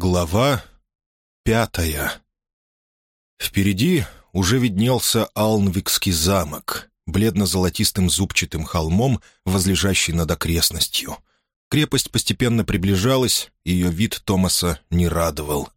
Глава пятая Впереди уже виднелся Алнвикский замок, бледно-золотистым зубчатым холмом, возлежащий над окрестностью. Крепость постепенно приближалась, ее вид Томаса не радовал.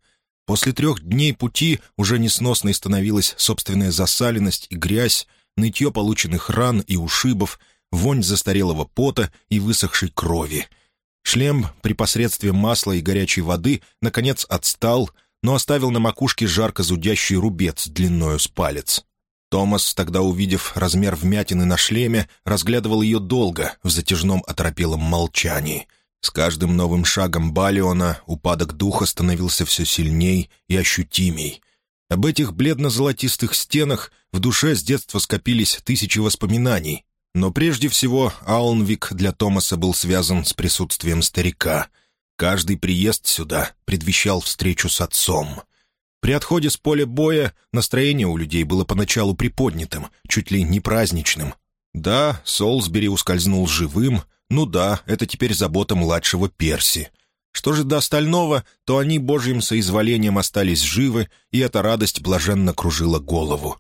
После трех дней пути уже несносной становилась собственная засаленность и грязь, нытье полученных ран и ушибов, вонь застарелого пота и высохшей крови — Шлем при посредстве масла и горячей воды, наконец, отстал, но оставил на макушке жарко зудящий рубец длиною с палец. Томас, тогда увидев размер вмятины на шлеме, разглядывал ее долго, в затяжном оторопелом молчании. С каждым новым шагом Балиона упадок духа становился все сильней и ощутимей. Об этих бледно-золотистых стенах в душе с детства скопились тысячи воспоминаний, но прежде всего Аунвик для Томаса был связан с присутствием старика. Каждый приезд сюда предвещал встречу с отцом. При отходе с поля боя настроение у людей было поначалу приподнятым, чуть ли не праздничным. Да, Солсбери ускользнул живым, ну да, это теперь забота младшего Перси. Что же до остального, то они божьим соизволением остались живы, и эта радость блаженно кружила голову.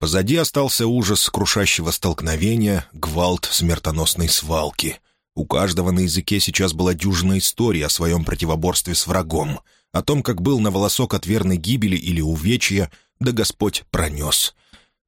Позади остался ужас крушащего столкновения, гвалт смертоносной свалки. У каждого на языке сейчас была дюжина историй о своем противоборстве с врагом, о том, как был на волосок от верной гибели или увечья, да Господь пронес.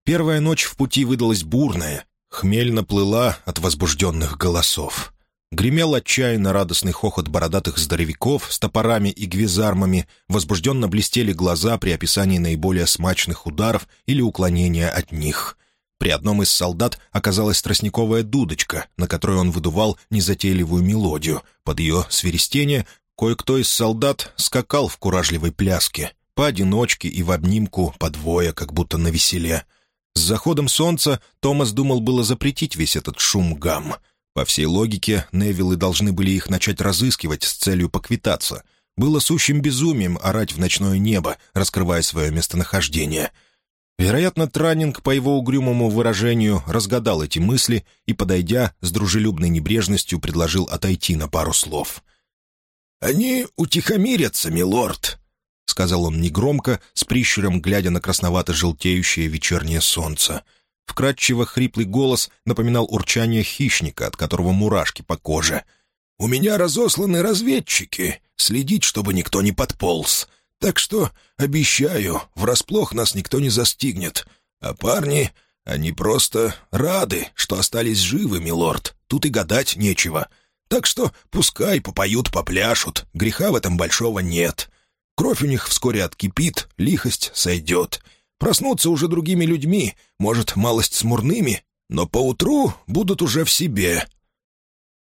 Первая ночь в пути выдалась бурная, хмель наплыла от возбужденных голосов. Гремел отчаянно радостный хохот бородатых здоровяков с топорами и гвизармами, возбужденно блестели глаза при описании наиболее смачных ударов или уклонения от них. При одном из солдат оказалась тростниковая дудочка, на которой он выдувал незатейливую мелодию. Под ее свиристение кое-кто из солдат скакал в куражливой пляске, поодиночке и в обнимку, по двое, как будто на веселе. С заходом солнца Томас думал было запретить весь этот шум-гам — по всей логике, Невиллы должны были их начать разыскивать с целью поквитаться. Было сущим безумием орать в ночное небо, раскрывая свое местонахождение. Вероятно, Транинг, по его угрюмому выражению, разгадал эти мысли и, подойдя, с дружелюбной небрежностью предложил отойти на пару слов. «Они утихомирятся, милорд», — сказал он негромко, с прищуром глядя на красновато-желтеющее вечернее солнце — Вкрадчиво хриплый голос напоминал урчание хищника, от которого мурашки по коже. «У меня разосланы разведчики. Следить, чтобы никто не подполз. Так что, обещаю, врасплох нас никто не застигнет. А парни, они просто рады, что остались живы, милорд. Тут и гадать нечего. Так что пускай попоют, попляшут. Греха в этом большого нет. Кровь у них вскоре откипит, лихость сойдет. Проснутся уже другими людьми, может, малость смурными, но поутру будут уже в себе».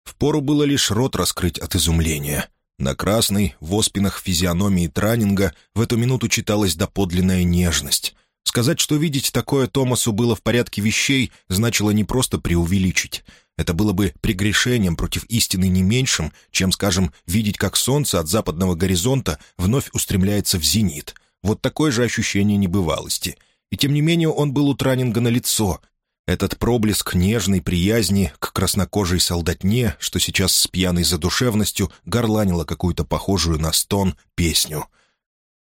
Впору было лишь рот раскрыть от изумления. На красной, в оспинах физиономии Транинга в эту минуту читалась доподлинная нежность. Сказать, что видеть такое Томасу было в порядке вещей, значило не просто преувеличить. Это было бы прегрешением против истины не меньшим, чем, скажем, видеть, как солнце от западного горизонта вновь устремляется в зенит — вот такое же ощущение небывалости. И тем не менее он был у Транинга на лицо. Этот проблеск нежной приязни к краснокожей солдатне, что сейчас с пьяной задушевностью горланила какую-то похожую на стон песню.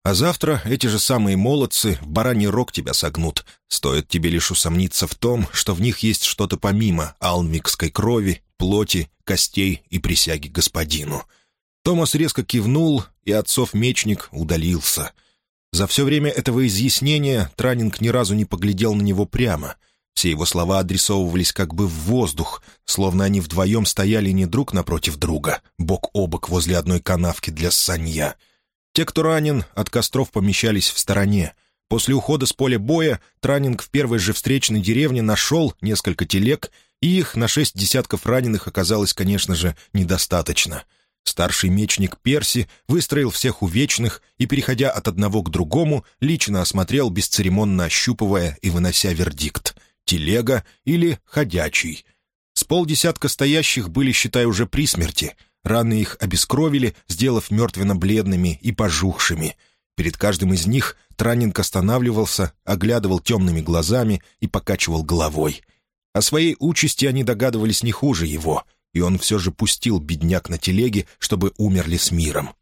А завтра эти же самые молодцы в бараний рог тебя согнут. Стоит тебе лишь усомниться в том, что в них есть что-то помимо алмикской крови, плоти, костей и присяги господину. Томас резко кивнул, и отцов мечник удалился — за все время этого изъяснения Транинг ни разу не поглядел на него прямо. Все его слова адресовывались как бы в воздух, словно они вдвоем стояли не друг напротив друга, бок о бок возле одной канавки для санья. Те, кто ранен, от костров помещались в стороне. После ухода с поля боя Транинг в первой же встречной деревне нашел несколько телег, и их на шесть десятков раненых оказалось, конечно же, недостаточно — Старший мечник Перси выстроил всех увечных и, переходя от одного к другому, лично осмотрел, бесцеремонно ощупывая и вынося вердикт — телега или ходячий. С полдесятка стоящих были, считай, уже при смерти. Раны их обескровили, сделав мертвенно-бледными и пожухшими. Перед каждым из них Транинг останавливался, оглядывал темными глазами и покачивал головой. О своей участи они догадывались не хуже его — и он все же пустил бедняк на телеге, чтобы умерли с миром.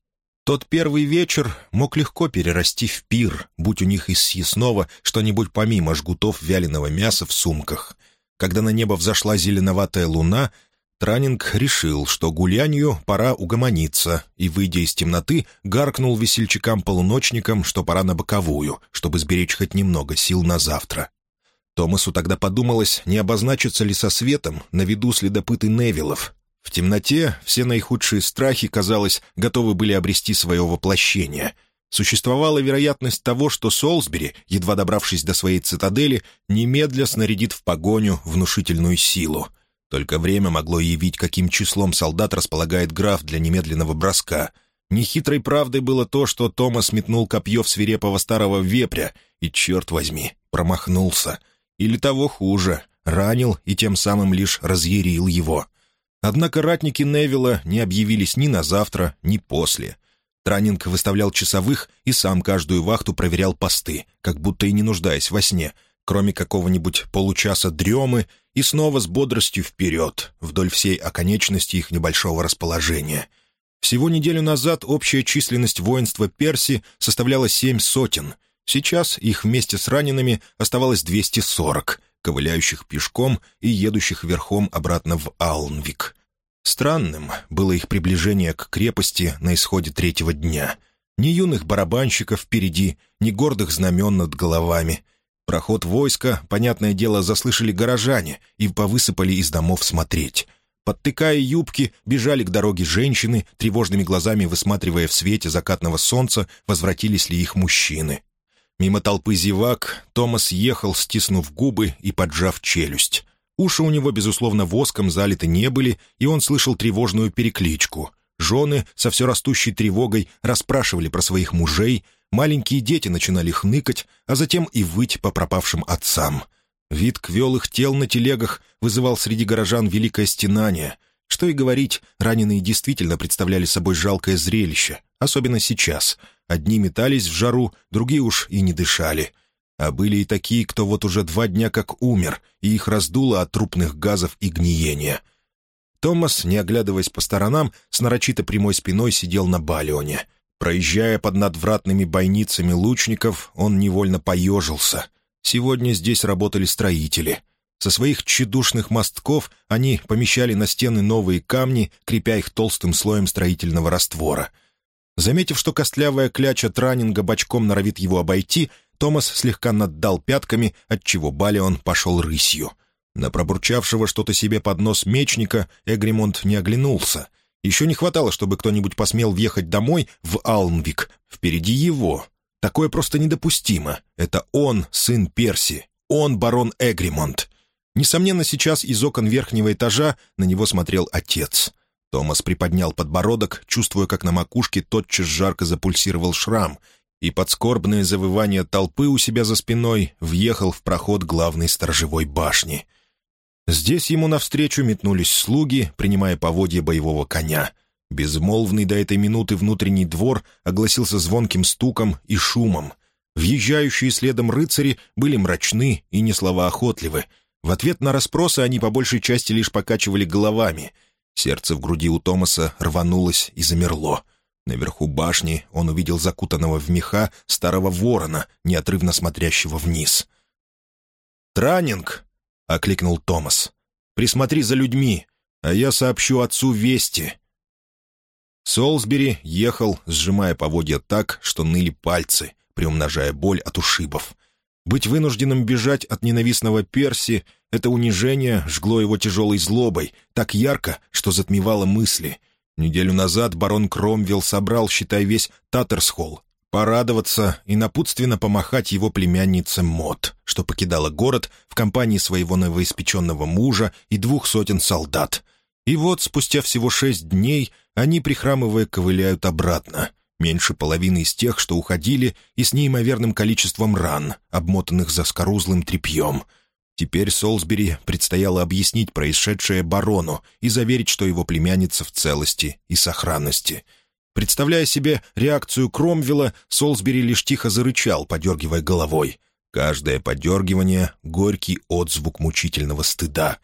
Тот первый вечер мог легко перерасти в пир, будь у них из съестного что-нибудь помимо жгутов вяленого мяса в сумках. Когда на небо взошла зеленоватая луна, Транинг решил, что гулянью пора угомониться, и, выйдя из темноты, гаркнул весельчакам-полуночникам, что пора на боковую, чтобы сберечь хоть немного сил на завтра. Томасу тогда подумалось, не обозначится ли со светом на виду следопыты Невилов, в темноте все наихудшие страхи, казалось, готовы были обрести свое воплощение. Существовала вероятность того, что Солсбери, едва добравшись до своей цитадели, немедля снарядит в погоню внушительную силу. Только время могло явить, каким числом солдат располагает граф для немедленного броска. Нехитрой правдой было то, что Томас метнул копье в свирепого старого вепря, и, черт возьми, промахнулся. Или того хуже, ранил и тем самым лишь разъярил его. Однако ратники Невилла не объявились ни на завтра, ни после. Транинг выставлял часовых и сам каждую вахту проверял посты, как будто и не нуждаясь во сне, кроме какого-нибудь получаса дремы и снова с бодростью вперед, вдоль всей оконечности их небольшого расположения. Всего неделю назад общая численность воинства Перси составляла семь сотен. Сейчас их вместе с ранеными оставалось 240, ковыляющих пешком и едущих верхом обратно в Алнвик. Странным было их приближение к крепости на исходе третьего дня. Ни юных барабанщиков впереди, ни гордых знамен над головами. Проход войска, понятное дело, заслышали горожане и повысыпали из домов смотреть. Подтыкая юбки, бежали к дороге женщины, тревожными глазами высматривая в свете закатного солнца, возвратились ли их мужчины. Мимо толпы зевак Томас ехал, стиснув губы и поджав челюсть. Уши у него, безусловно, воском залиты не были, и он слышал тревожную перекличку. Жены со все растущей тревогой расспрашивали про своих мужей, маленькие дети начинали хныкать, а затем и выть по пропавшим отцам. Вид квелых тел на телегах вызывал среди горожан великое стенание. Что и говорить, раненые действительно представляли собой жалкое зрелище, особенно сейчас — Одни метались в жару, другие уж и не дышали. А были и такие, кто вот уже два дня как умер, и их раздуло от трупных газов и гниения. Томас, не оглядываясь по сторонам, с нарочито прямой спиной сидел на балионе. Проезжая под надвратными бойницами лучников, он невольно поежился. Сегодня здесь работали строители. Со своих тщедушных мостков они помещали на стены новые камни, крепя их толстым слоем строительного раствора — Заметив, что костлявая кляча Транинга бочком норовит его обойти, Томас слегка наддал пятками, отчего Балион пошел рысью. На пробурчавшего что-то себе под нос мечника Эгримонт не оглянулся. Еще не хватало, чтобы кто-нибудь посмел въехать домой в Алнвик. Впереди его. Такое просто недопустимо. Это он, сын Перси. Он барон Эгримонт. Несомненно, сейчас из окон верхнего этажа на него смотрел отец — Томас приподнял подбородок, чувствуя, как на макушке тотчас жарко запульсировал шрам, и под скорбное завывание толпы у себя за спиной въехал в проход главной сторожевой башни. Здесь ему навстречу метнулись слуги, принимая поводья боевого коня. Безмолвный до этой минуты внутренний двор огласился звонким стуком и шумом. Въезжающие следом рыцари были мрачны и не словоохотливы. В ответ на расспросы они по большей части лишь покачивали головами — Сердце в груди у Томаса рванулось и замерло. Наверху башни он увидел закутанного в меха старого ворона, неотрывно смотрящего вниз. «Транинг!» — окликнул Томас. «Присмотри за людьми, а я сообщу отцу вести». Солсбери ехал, сжимая поводья так, что ныли пальцы, приумножая боль от ушибов. Быть вынужденным бежать от ненавистного Перси — это унижение жгло его тяжелой злобой, так ярко, что затмевало мысли. Неделю назад барон Кромвелл собрал, считай, весь Таттерсхолл, порадоваться и напутственно помахать его племяннице Мот, что покидала город в компании своего новоиспеченного мужа и двух сотен солдат. И вот, спустя всего шесть дней, они, прихрамывая, ковыляют обратно — меньше половины из тех, что уходили, и с неимоверным количеством ран, обмотанных заскорузлым тряпьем. Теперь Солсбери предстояло объяснить происшедшее барону и заверить, что его племянница в целости и сохранности. Представляя себе реакцию Кромвелла, Солсбери лишь тихо зарычал, подергивая головой. Каждое подергивание — горький отзвук мучительного стыда.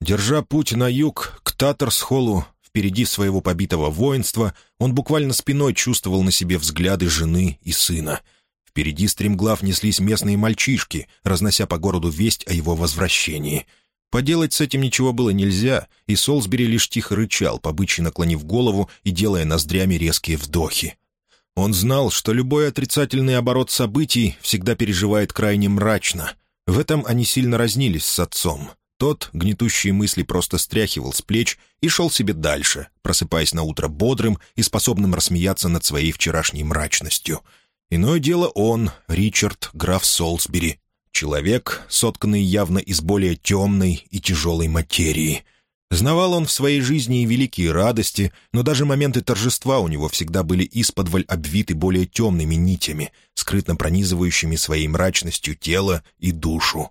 Держа путь на юг, к Татарсхолу, впереди своего побитого воинства, он буквально спиной чувствовал на себе взгляды жены и сына. Впереди стремглав неслись местные мальчишки, разнося по городу весть о его возвращении. Поделать с этим ничего было нельзя, и Солсбери лишь тихо рычал, побычьи наклонив голову и делая ноздрями резкие вдохи. Он знал, что любой отрицательный оборот событий всегда переживает крайне мрачно. В этом они сильно разнились с отцом. Тот гнетущие мысли просто стряхивал с плеч и шел себе дальше, просыпаясь на утро бодрым и способным рассмеяться над своей вчерашней мрачностью. Иное дело он, Ричард, граф Солсбери, человек, сотканный явно из более темной и тяжелой материи. Знавал он в своей жизни и великие радости, но даже моменты торжества у него всегда были исподволь обвиты более темными нитями, скрытно пронизывающими своей мрачностью тело и душу.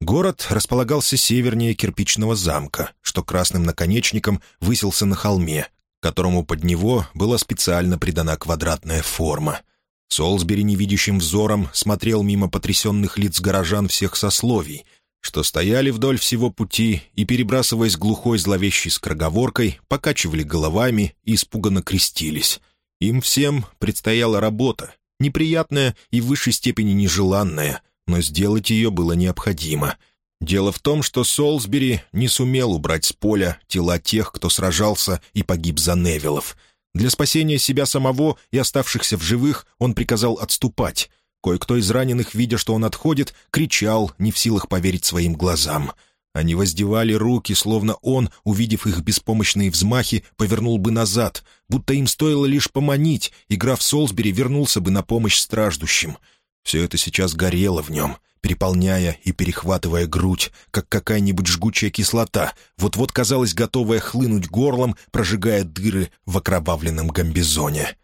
Город располагался севернее кирпичного замка, что красным наконечником высился на холме, которому под него была специально придана квадратная форма. Солсбери невидящим взором смотрел мимо потрясенных лиц горожан всех сословий, что стояли вдоль всего пути и, перебрасываясь глухой зловещей скороговоркой, покачивали головами и испуганно крестились. Им всем предстояла работа, неприятная и в высшей степени нежеланная, но сделать ее было необходимо. Дело в том, что Солсбери не сумел убрать с поля тела тех, кто сражался и погиб за Невилов. Для спасения себя самого и оставшихся в живых он приказал отступать. Кое-кто из раненых, видя, что он отходит, кричал, не в силах поверить своим глазам. Они воздевали руки, словно он, увидев их беспомощные взмахи, повернул бы назад, будто им стоило лишь поманить, и граф Солсбери вернулся бы на помощь страждущим — все это сейчас горело в нем, переполняя и перехватывая грудь, как какая-нибудь жгучая кислота, вот-вот казалось готовая хлынуть горлом, прожигая дыры в окровавленном гамбизоне.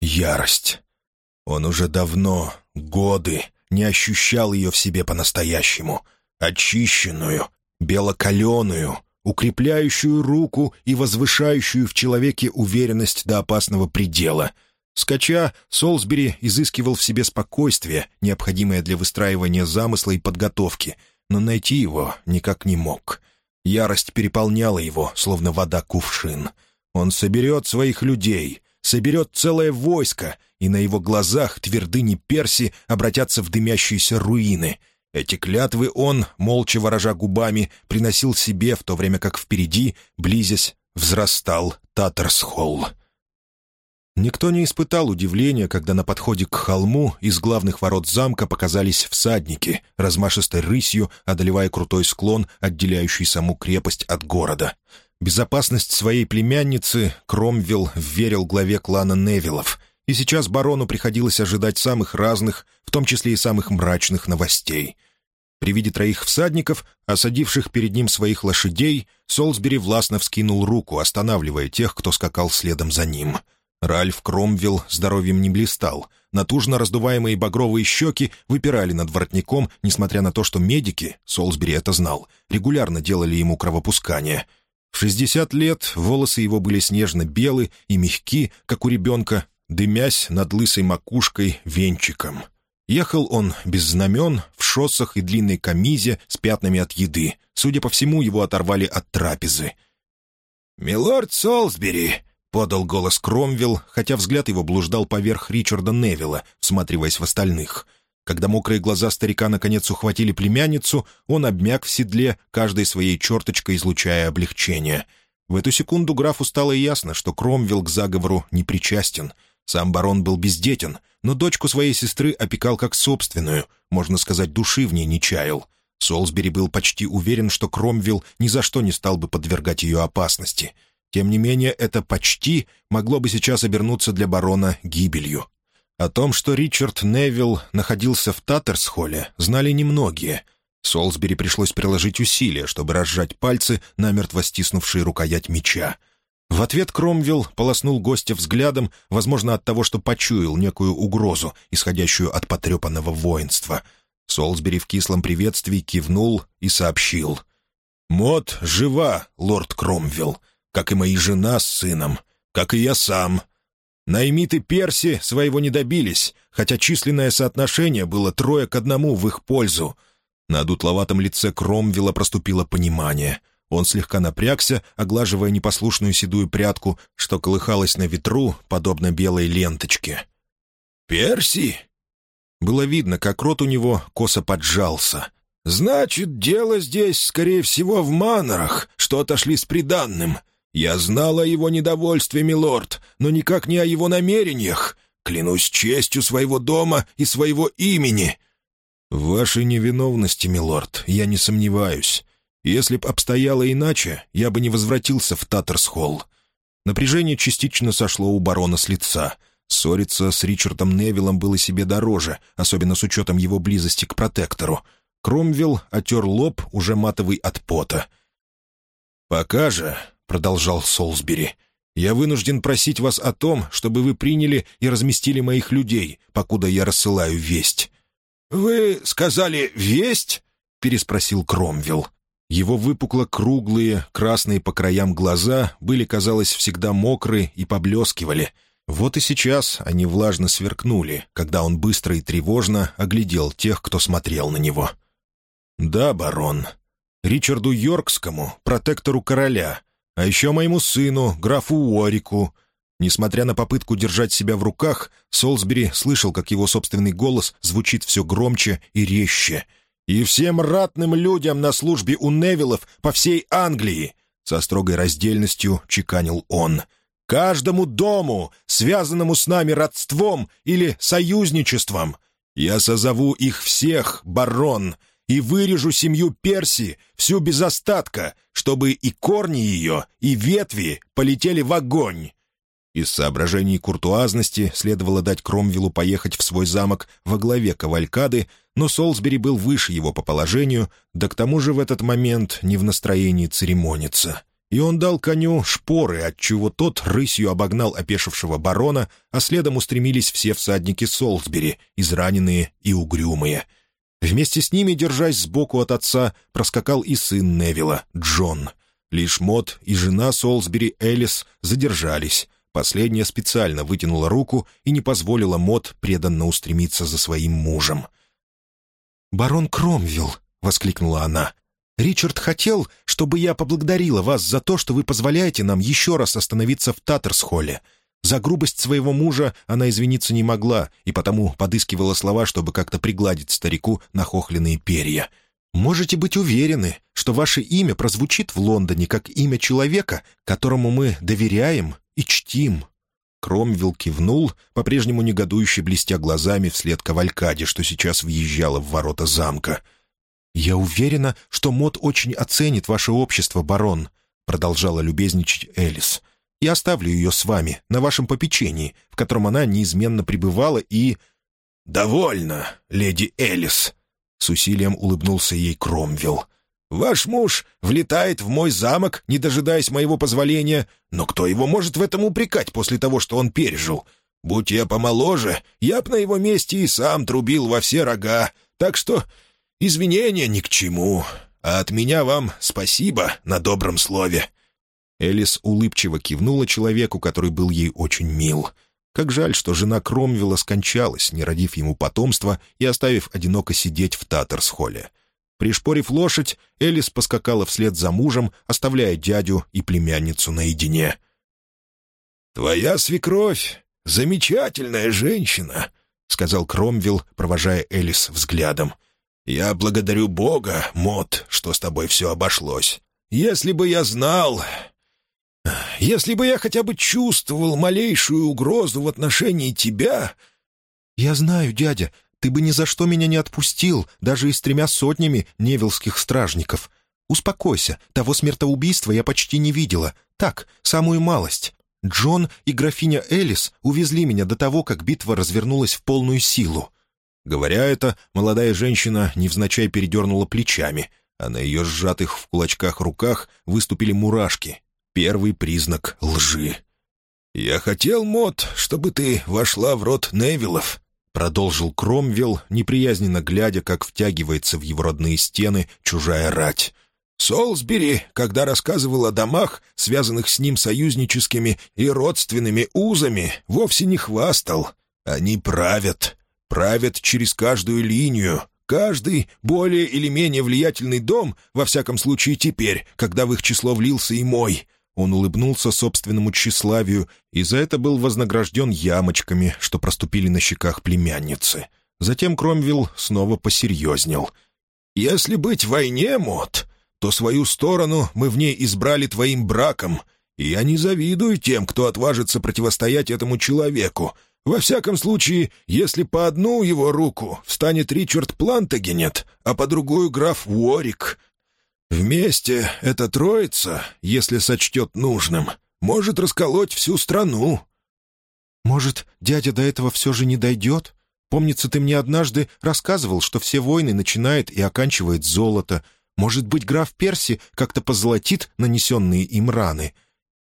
Ярость. Он уже давно, годы, не ощущал ее в себе по-настоящему. Очищенную, белокаленую, укрепляющую руку и возвышающую в человеке уверенность до опасного предела — Скача, Солсбери изыскивал в себе спокойствие, необходимое для выстраивания замысла и подготовки, но найти его никак не мог. Ярость переполняла его, словно вода кувшин. Он соберет своих людей, соберет целое войско, и на его глазах твердыни Перси обратятся в дымящиеся руины. Эти клятвы он, молча ворожа губами, приносил себе, в то время как впереди, близясь, взрастал Татарсхолл. Никто не испытал удивления, когда на подходе к холму из главных ворот замка показались всадники, размашистой рысью одолевая крутой склон, отделяющий саму крепость от города. Безопасность своей племянницы Кромвелл верил главе клана Невилов, и сейчас барону приходилось ожидать самых разных, в том числе и самых мрачных новостей. При виде троих всадников, осадивших перед ним своих лошадей, Солсбери властно вскинул руку, останавливая тех, кто скакал следом за ним — Ральф Кромвелл здоровьем не блистал. Натужно раздуваемые багровые щеки выпирали над воротником, несмотря на то, что медики, Солсбери это знал, регулярно делали ему кровопускание. В 60 лет волосы его были снежно-белы и мягки, как у ребенка, дымясь над лысой макушкой венчиком. Ехал он без знамен, в шоссах и длинной камизе с пятнами от еды. Судя по всему, его оторвали от трапезы. «Милорд Солсбери!» Подал голос Кромвелл, хотя взгляд его блуждал поверх Ричарда Невилла, всматриваясь в остальных. Когда мокрые глаза старика наконец ухватили племянницу, он обмяк в седле, каждой своей черточкой излучая облегчение. В эту секунду графу стало ясно, что Кромвелл к заговору не причастен. Сам барон был бездетен, но дочку своей сестры опекал как собственную, можно сказать, души в ней не чаял. Солсбери был почти уверен, что Кромвелл ни за что не стал бы подвергать ее опасности — тем не менее, это почти могло бы сейчас обернуться для барона гибелью. О том, что Ричард Невилл находился в Таттерсхолле, знали немногие. Солсбери пришлось приложить усилия, чтобы разжать пальцы, намертво стиснувшие рукоять меча. В ответ Кромвелл полоснул гостя взглядом, возможно, от того, что почуял некую угрозу, исходящую от потрепанного воинства. Солсбери в кислом приветствии кивнул и сообщил. «Мот жива, лорд Кромвелл как и моя жена с сыном, как и я сам. Наймиты Перси своего не добились, хотя численное соотношение было трое к одному в их пользу. На дутловатом лице Кромвела проступило понимание. Он слегка напрягся, оглаживая непослушную седую прядку, что колыхалась на ветру, подобно белой ленточке. «Перси?» Было видно, как рот у него косо поджался. «Значит, дело здесь, скорее всего, в манорах, что отошли с приданным. Я знал о его недовольстве, милорд, но никак не о его намерениях. Клянусь честью своего дома и своего имени». «В вашей невиновности, милорд, я не сомневаюсь. Если б обстояло иначе, я бы не возвратился в Таттерсхолл». Напряжение частично сошло у барона с лица. Ссориться с Ричардом Невиллом было себе дороже, особенно с учетом его близости к протектору. Кромвелл отер лоб, уже матовый от пота. «Пока же», — продолжал Солсбери, — «я вынужден просить вас о том, чтобы вы приняли и разместили моих людей, покуда я рассылаю весть». «Вы сказали «весть»?» — переспросил Кромвелл. Его выпукло-круглые, красные по краям глаза были, казалось, всегда мокрые и поблескивали. Вот и сейчас они влажно сверкнули, когда он быстро и тревожно оглядел тех, кто смотрел на него. «Да, барон. Ричарду Йоркскому, протектору короля, а еще моему сыну, графу Уорику». Несмотря на попытку держать себя в руках, Солсбери слышал, как его собственный голос звучит все громче и резче. «И всем ратным людям на службе у Невилов по всей Англии!» Со строгой раздельностью чеканил он. «Каждому дому, связанному с нами родством или союзничеством. Я созову их всех, барон, и вырежу семью Перси всю без остатка, чтобы и корни ее, и ветви полетели в огонь». Из соображений куртуазности следовало дать Кромвелу поехать в свой замок во главе кавалькады, но Солсбери был выше его по положению, да к тому же в этот момент не в настроении церемониться. И он дал коню шпоры, отчего тот рысью обогнал опешившего барона, а следом устремились все всадники Солсбери, израненные и угрюмые — Вместе с ними, держась сбоку от отца, проскакал и сын Невилла, Джон. Лишь Мот и жена Солсбери Элис задержались. Последняя специально вытянула руку и не позволила Мот преданно устремиться за своим мужем. «Барон Кромвилл!» — воскликнула она. «Ричард хотел, чтобы я поблагодарила вас за то, что вы позволяете нам еще раз остановиться в Таттерсхолле. За грубость своего мужа она извиниться не могла и потому подыскивала слова, чтобы как-то пригладить старику нахохленные перья. «Можете быть уверены, что ваше имя прозвучит в Лондоне как имя человека, которому мы доверяем и чтим». Кромвилл кивнул, по-прежнему негодующе блестя глазами вслед кавалькаде, что сейчас въезжала в ворота замка. «Я уверена, что Мот очень оценит ваше общество, барон», — продолжала любезничать Элис и оставлю ее с вами, на вашем попечении, в котором она неизменно пребывала и...» «Довольно, леди Элис», — с усилием улыбнулся ей Кромвелл. «Ваш муж влетает в мой замок, не дожидаясь моего позволения, но кто его может в этом упрекать после того, что он пережил? Будь я помоложе, я б на его месте и сам трубил во все рога, так что извинения ни к чему, а от меня вам спасибо на добром слове». Элис улыбчиво кивнула человеку, который был ей очень мил. Как жаль, что жена Кромвелла скончалась, не родив ему потомства и оставив одиноко сидеть в Татарсхолле. Пришпорив лошадь, Элис поскакала вслед за мужем, оставляя дядю и племянницу наедине. «Твоя свекровь — замечательная женщина», — сказал Кромвелл, провожая Элис взглядом. «Я благодарю Бога, Мот, что с тобой все обошлось. Если бы я знал, если бы я хотя бы чувствовал малейшую угрозу в отношении тебя...» «Я знаю, дядя, ты бы ни за что меня не отпустил, даже и с тремя сотнями невилских стражников. Успокойся, того смертоубийства я почти не видела. Так, самую малость. Джон и графиня Элис увезли меня до того, как битва развернулась в полную силу». Говоря это, молодая женщина невзначай передернула плечами, а на ее сжатых в кулачках руках выступили мурашки, первый признак лжи. «Я хотел, Мот, чтобы ты вошла в рот Невилов», — продолжил Кромвелл, неприязненно глядя, как втягивается в его родные стены чужая рать. Солсбери, когда рассказывал о домах, связанных с ним союзническими и родственными узами, вовсе не хвастал. Они правят, правят через каждую линию, Каждый более или менее влиятельный дом, во всяком случае теперь, когда в их число влился и мой». Он улыбнулся собственному тщеславию и за это был вознагражден ямочками, что проступили на щеках племянницы. Затем Кромвилл снова посерьезнел. «Если быть в войне, Мот, то свою сторону мы в ней избрали твоим браком, и я не завидую тем, кто отважится противостоять этому человеку, во всяком случае, если по одну его руку встанет Ричард Плантагенет, а по другую граф Уорик. Вместе эта троица, если сочтет нужным, может расколоть всю страну. Может, дядя до этого все же не дойдет? Помнится, ты мне однажды рассказывал, что все войны начинает и оканчивает золото. Может быть, граф Перси как-то позолотит нанесенные им раны?»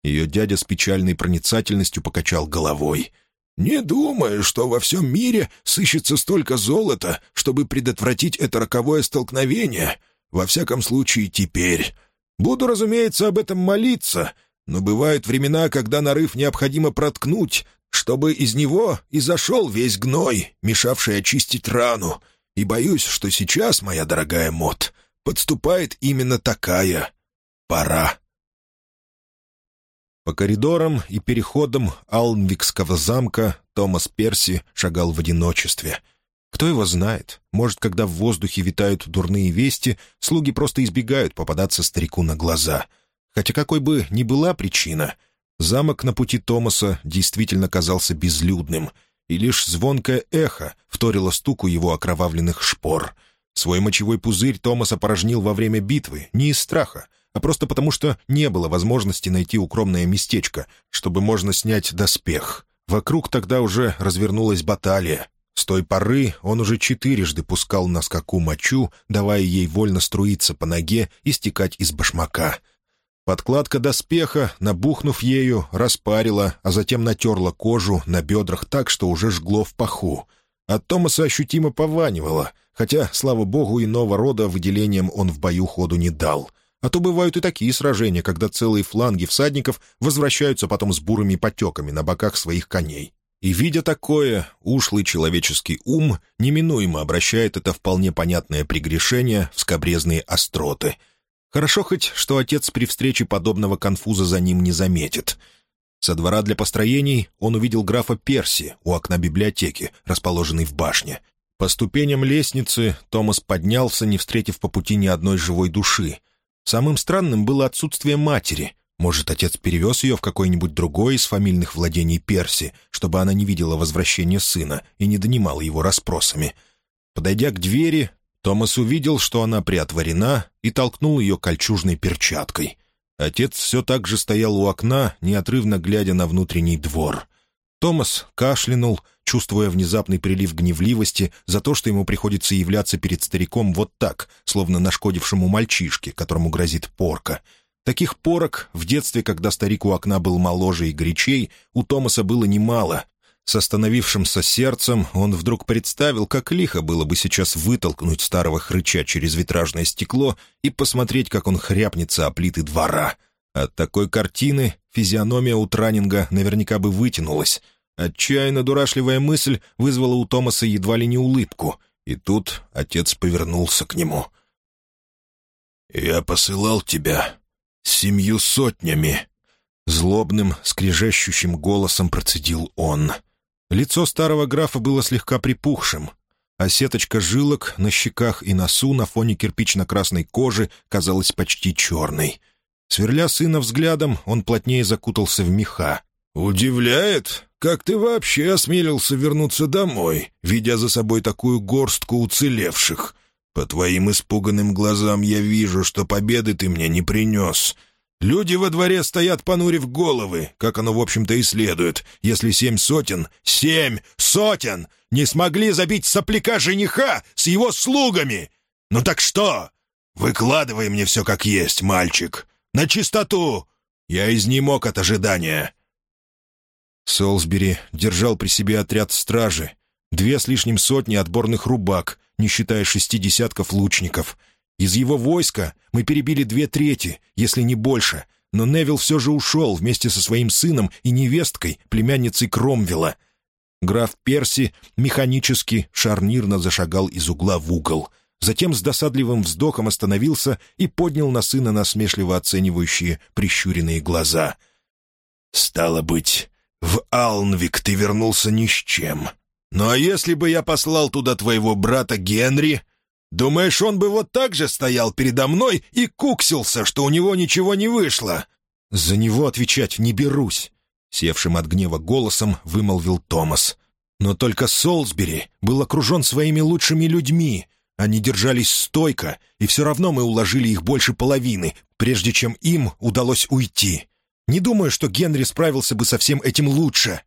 Ее дядя с печальной проницательностью покачал головой. «Не думаю, что во всем мире сыщется столько золота, чтобы предотвратить это роковое столкновение. Во всяком случае, теперь. Буду, разумеется, об этом молиться, но бывают времена, когда нарыв необходимо проткнуть, чтобы из него и зашел весь гной, мешавший очистить рану. И боюсь, что сейчас, моя дорогая Мот, подступает именно такая пора». По коридорам и переходам Алнвикского замка Томас Перси шагал в одиночестве. Кто его знает, может, когда в воздухе витают дурные вести, слуги просто избегают попадаться старику на глаза. Хотя какой бы ни была причина, замок на пути Томаса действительно казался безлюдным, и лишь звонкое эхо вторило стуку его окровавленных шпор. Свой мочевой пузырь Томас опорожнил во время битвы, не из страха, а просто потому, что не было возможности найти укромное местечко, чтобы можно снять доспех. Вокруг тогда уже развернулась баталия. С той поры он уже четырежды пускал на скаку мочу, давая ей вольно струиться по ноге и стекать из башмака. Подкладка доспеха, набухнув ею, распарила, а затем натерла кожу на бедрах так, что уже жгло в паху. От Томаса ощутимо пованивало, хотя, слава богу, иного рода выделением он в бою ходу не дал — а то бывают и такие сражения, когда целые фланги всадников возвращаются потом с бурыми потеками на боках своих коней. И, видя такое, ушлый человеческий ум неминуемо обращает это вполне понятное прегрешение в скобрезные остроты. Хорошо хоть, что отец при встрече подобного конфуза за ним не заметит. Со двора для построений он увидел графа Перси у окна библиотеки, расположенной в башне. По ступеням лестницы Томас поднялся, не встретив по пути ни одной живой души — Самым странным было отсутствие матери. Может, отец перевез ее в какое-нибудь другое из фамильных владений Перси, чтобы она не видела возвращения сына и не донимала его расспросами. Подойдя к двери, Томас увидел, что она приотворена, и толкнул ее кольчужной перчаткой. Отец все так же стоял у окна, неотрывно глядя на внутренний двор. Томас кашлянул, чувствуя внезапный прилив гневливости за то, что ему приходится являться перед стариком вот так, словно нашкодившему мальчишке, которому грозит порка. Таких порок в детстве, когда старик у окна был моложе и горячей, у Томаса было немало. С остановившимся сердцем он вдруг представил, как лихо было бы сейчас вытолкнуть старого хрыча через витражное стекло и посмотреть, как он хряпнется о плиты двора. От такой картины физиономия у Транинга наверняка бы вытянулась, Отчаянно дурашливая мысль вызвала у Томаса едва ли не улыбку, и тут отец повернулся к нему. «Я посылал тебя семью сотнями», — злобным, скрежещущим голосом процедил он. Лицо старого графа было слегка припухшим, а сеточка жилок на щеках и носу на фоне кирпично-красной кожи казалась почти черной. Сверля сына взглядом, он плотнее закутался в меха. «Удивляет, как ты вообще осмелился вернуться домой, ведя за собой такую горстку уцелевших? По твоим испуганным глазам я вижу, что победы ты мне не принес. Люди во дворе стоят, понурив головы, как оно, в общем-то, и следует, если семь сотен, семь сотен не смогли забить сопляка жениха с его слугами. Ну так что? Выкладывай мне все как есть, мальчик. На чистоту. Я изнемог от ожидания». Солсбери держал при себе отряд стражи, две с лишним сотни отборных рубак, не считая шести десятков лучников. Из его войска мы перебили две трети, если не больше, но Невил все же ушел вместе со своим сыном и невесткой, племянницей Кромвела. Граф Перси механически, шарнирно зашагал из угла в угол. Затем с досадливым вздохом остановился и поднял на сына насмешливо оценивающие прищуренные глаза. «Стало быть, в Алнвик ты вернулся ни с чем. Ну а если бы я послал туда твоего брата Генри, думаешь, он бы вот так же стоял передо мной и куксился, что у него ничего не вышло?» «За него отвечать не берусь», — севшим от гнева голосом вымолвил Томас. «Но только Солсбери был окружен своими лучшими людьми. Они держались стойко, и все равно мы уложили их больше половины, прежде чем им удалось уйти. Не думаю, что Генри справился бы со всем этим лучше».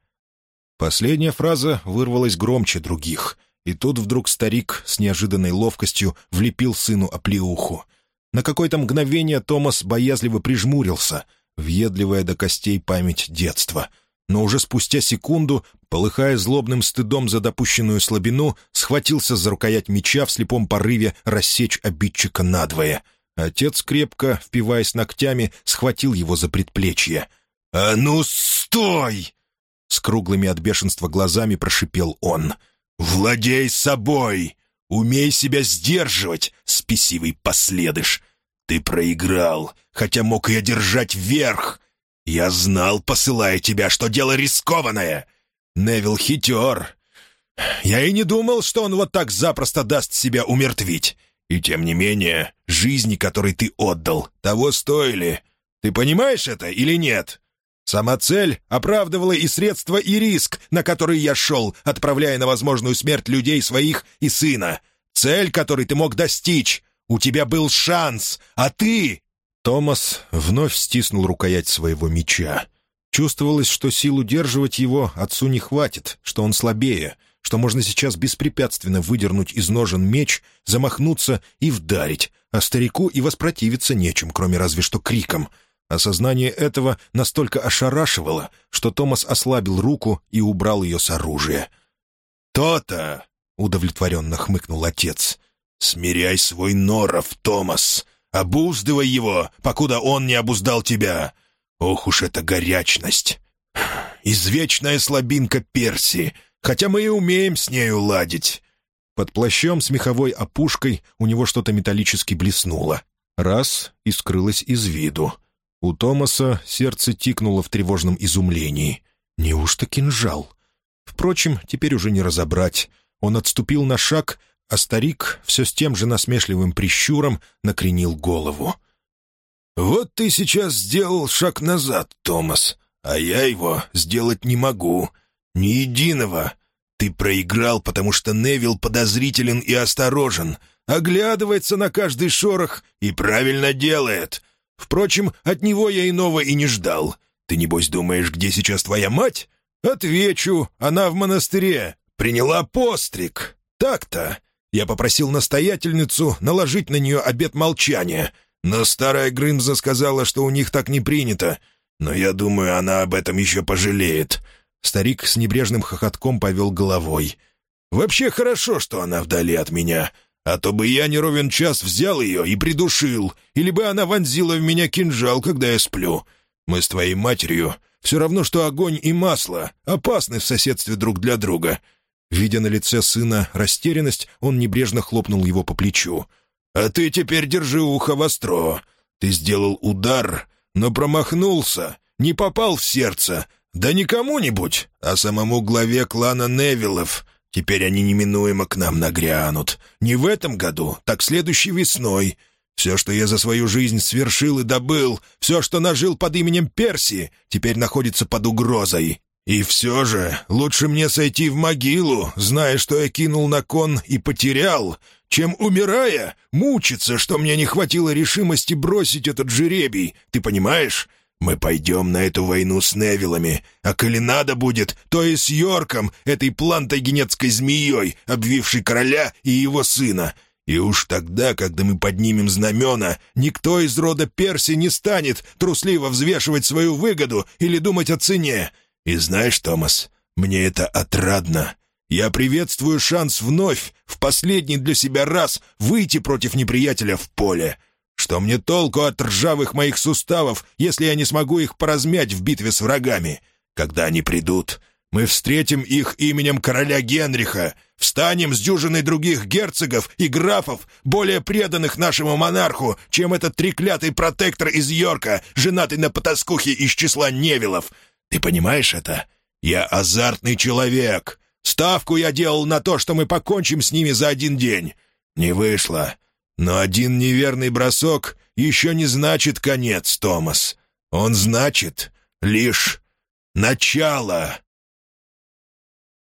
Последняя фраза вырвалась громче других, и тут вдруг старик с неожиданной ловкостью влепил сыну оплеуху. На какое-то мгновение Томас боязливо прижмурился — въедливая до костей память детства. Но уже спустя секунду, полыхая злобным стыдом за допущенную слабину, схватился за рукоять меча в слепом порыве рассечь обидчика надвое. Отец, крепко, впиваясь ногтями, схватил его за предплечье. «А ну, стой!» С круглыми от бешенства глазами прошипел он. «Владей собой! Умей себя сдерживать, спесивый последыш! Ты проиграл, хотя мог и одержать верх. Я знал, посылая тебя, что дело рискованное. Невил хитер. Я и не думал, что он вот так запросто даст себя умертвить. И тем не менее, жизни, которой ты отдал, того стоили. Ты понимаешь это или нет? Сама цель оправдывала и средства, и риск, на который я шел, отправляя на возможную смерть людей своих и сына. Цель, которой ты мог достичь. У тебя был шанс, а ты Томас вновь стиснул рукоять своего меча. Чувствовалось, что сил удерживать его отцу не хватит, что он слабее, что можно сейчас беспрепятственно выдернуть из ножен меч, замахнуться и вдарить, а старику и воспротивиться нечем, кроме разве что криком. Осознание этого настолько ошарашивало, что Томас ослабил руку и убрал ее с оружия. «То-то!» — удовлетворенно хмыкнул отец. «Смиряй свой норов, Томас! Обуздывай его, покуда он не обуздал тебя. Ох уж эта горячность! Извечная слабинка Перси, хотя мы и умеем с нею ладить». Под плащом с меховой опушкой у него что-то металлически блеснуло. Раз — и скрылось из виду. У Томаса сердце тикнуло в тревожном изумлении. Неужто кинжал? Впрочем, теперь уже не разобрать. Он отступил на шаг, а старик все с тем же насмешливым прищуром накренил голову. «Вот ты сейчас сделал шаг назад, Томас, а я его сделать не могу. Ни единого. Ты проиграл, потому что Невил подозрителен и осторожен, оглядывается на каждый шорох и правильно делает. Впрочем, от него я иного и не ждал. Ты, небось, думаешь, где сейчас твоя мать? Отвечу, она в монастыре, приняла постриг. Так-то. Я попросил настоятельницу наложить на нее обет молчания, но старая Грымза сказала, что у них так не принято. Но я думаю, она об этом еще пожалеет». Старик с небрежным хохотком повел головой. «Вообще хорошо, что она вдали от меня, а то бы я не ровен час взял ее и придушил, или бы она вонзила в меня кинжал, когда я сплю. Мы с твоей матерью все равно, что огонь и масло, опасны в соседстве друг для друга. Видя на лице сына растерянность, он небрежно хлопнул его по плечу. «А ты теперь держи ухо востро. Ты сделал удар, но промахнулся, не попал в сердце. Да не кому-нибудь, а самому главе клана Невилов. Теперь они неминуемо к нам нагрянут. Не в этом году, так следующей весной. Все, что я за свою жизнь свершил и добыл, все, что нажил под именем Перси, теперь находится под угрозой. И все же лучше мне сойти в могилу, зная, что я кинул на кон и потерял, чем, умирая, мучиться, что мне не хватило решимости бросить этот жеребий. Ты понимаешь? Мы пойдем на эту войну с Невилами, а коли надо будет, то и с Йорком, этой плантагенетской змеей, обвившей короля и его сына. И уж тогда, когда мы поднимем знамена, никто из рода Перси не станет трусливо взвешивать свою выгоду или думать о цене. И знаешь, Томас, мне это отрадно. Я приветствую шанс вновь, в последний для себя раз, выйти против неприятеля в поле. Что мне толку от ржавых моих суставов, если я не смогу их поразмять в битве с врагами? Когда они придут, Мы встретим их именем короля Генриха, встанем с дюжиной других герцогов и графов, более преданных нашему монарху, чем этот треклятый протектор из Йорка, женатый на потаскухе из числа Невилов. Ты понимаешь это? Я азартный человек. Ставку я делал на то, что мы покончим с ними за один день. Не вышло. Но один неверный бросок еще не значит конец, Томас. Он значит лишь начало».